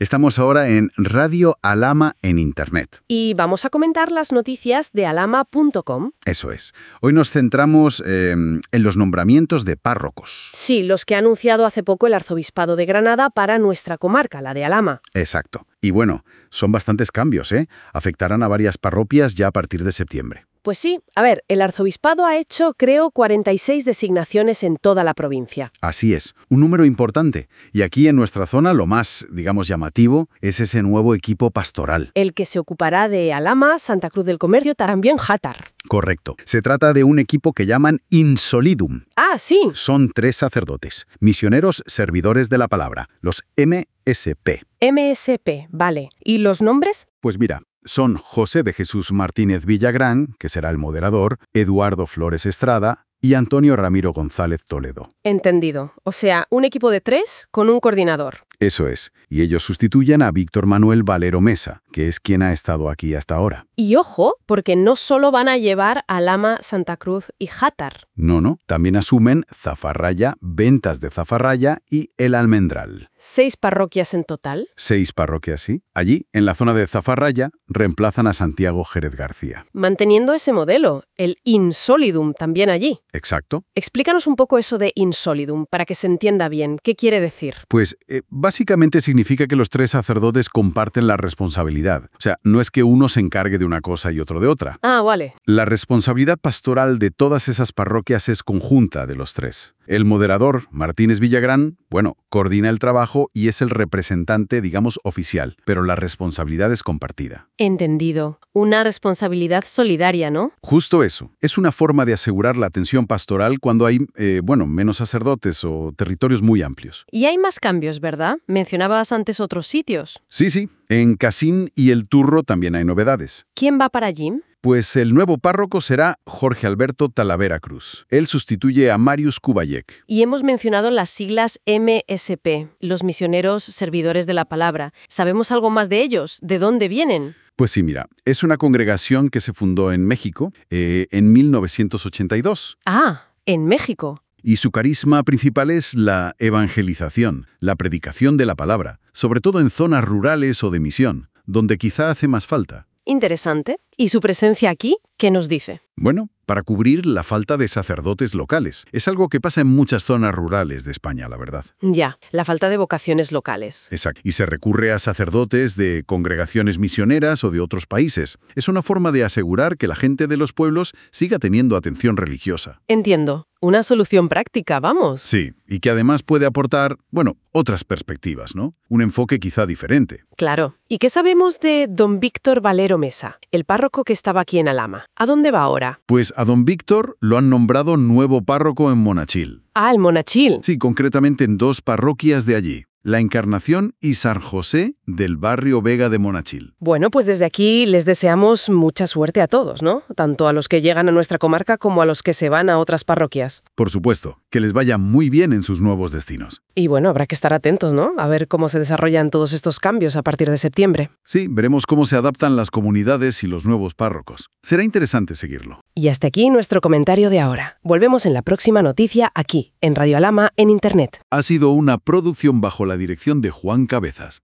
Estamos ahora en Radio Alama en Internet. Y vamos a comentar las noticias de alama.com. Eso es. Hoy nos centramos eh, en los nombramientos de párrocos. Sí, los que ha anunciado hace poco el Arzobispado de Granada para nuestra comarca, la de Alama. Exacto. Y bueno, son bastantes cambios, ¿eh? Afectarán a varias parroquias ya a partir de septiembre. Pues sí, a ver, el arzobispado ha hecho, creo, 46 designaciones en toda la provincia. Así es, un número importante. Y aquí en nuestra zona lo más, digamos, llamativo es ese nuevo equipo pastoral. El que se ocupará de Alama, Santa Cruz del Comercio, también Játar. Correcto. Se trata de un equipo que llaman Insolidum. Ah, sí. Son tres sacerdotes, misioneros servidores de la palabra, los MSP. MSP, vale. ¿Y los nombres? Pues mira, son José de Jesús Martínez Villagrán, que será el moderador, Eduardo Flores Estrada y Antonio Ramiro González Toledo. Entendido. O sea, un equipo de tres con un coordinador. Eso es, y ellos sustituyen a Víctor Manuel Valero Mesa, que es quien ha estado aquí hasta ahora. Y ojo, porque no solo van a llevar a Lama, Santa Cruz y Játar. No, no, también asumen Zafarraya, Ventas de Zafarraya y El Almendral. ¿Seis parroquias en total? Seis parroquias, sí. Allí, en la zona de Zafarraya, reemplazan a Santiago Jerez García. Manteniendo ese modelo, el Insolidum también allí. Exacto. Explícanos un poco eso de Insolidum, para que se entienda bien. ¿Qué quiere decir? Pues eh, básicamente significa que los tres sacerdotes comparten la responsabilidad. O sea, no es que uno se encargue de una cosa y otro de otra. Ah, vale. La responsabilidad pastoral de todas esas parroquias es conjunta de los tres. El moderador, Martínez Villagrán, bueno, coordina el trabajo y es el representante, digamos, oficial, pero la responsabilidad es compartida. Entendido. Una responsabilidad solidaria, ¿no? Justo eso. Es una forma de asegurar la atención pastoral cuando hay, eh, bueno, menos sacerdotes o territorios muy amplios. Y hay más cambios, ¿verdad? Mencionabas antes otros sitios. Sí, sí. En Casín y El Turro también hay novedades. ¿Quién va para allí? Pues el nuevo párroco será Jorge Alberto Talavera Cruz. Él sustituye a Marius Kubayek. Y hemos mencionado las siglas MSP, los misioneros servidores de la palabra. ¿Sabemos algo más de ellos? ¿De dónde vienen? Pues sí, mira, es una congregación que se fundó en México eh, en 1982. Ah, en México. Y su carisma principal es la evangelización, la predicación de la palabra, sobre todo en zonas rurales o de misión, donde quizá hace más falta. Interesante. ¿Y su presencia aquí? ¿Qué nos dice? Bueno, para cubrir la falta de sacerdotes locales. Es algo que pasa en muchas zonas rurales de España, la verdad. Ya, la falta de vocaciones locales. Exacto. Y se recurre a sacerdotes de congregaciones misioneras o de otros países. Es una forma de asegurar que la gente de los pueblos siga teniendo atención religiosa. Entiendo. Una solución práctica, vamos. Sí, y que además puede aportar, bueno, otras perspectivas, ¿no? Un enfoque quizá diferente. Claro. ¿Y qué sabemos de don Víctor Valero Mesa, el párroco que estaba aquí en Alama? ¿A dónde va ahora? Pues a don Víctor lo han nombrado nuevo párroco en Monachil. Ah, el Monachil. Sí, concretamente en dos parroquias de allí. La Encarnación y San José del barrio Vega de Monachil. Bueno, pues desde aquí les deseamos mucha suerte a todos, ¿no? Tanto a los que llegan a nuestra comarca como a los que se van a otras parroquias. Por supuesto, que les vaya muy bien en sus nuevos destinos. Y bueno, habrá que estar atentos, ¿no? A ver cómo se desarrollan todos estos cambios a partir de septiembre. Sí, veremos cómo se adaptan las comunidades y los nuevos párrocos. Será interesante seguirlo. Y hasta aquí nuestro comentario de ahora. Volvemos en la próxima noticia aquí, en Radio Alama, en Internet. Ha sido una producción bajo la dirección de Juan Cabezas.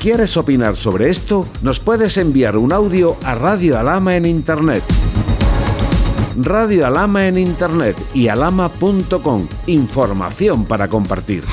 ¿Quieres opinar sobre esto? Nos puedes enviar un audio a Radio Alama en Internet. Radio Alama en Internet y alama.com. Información para compartir.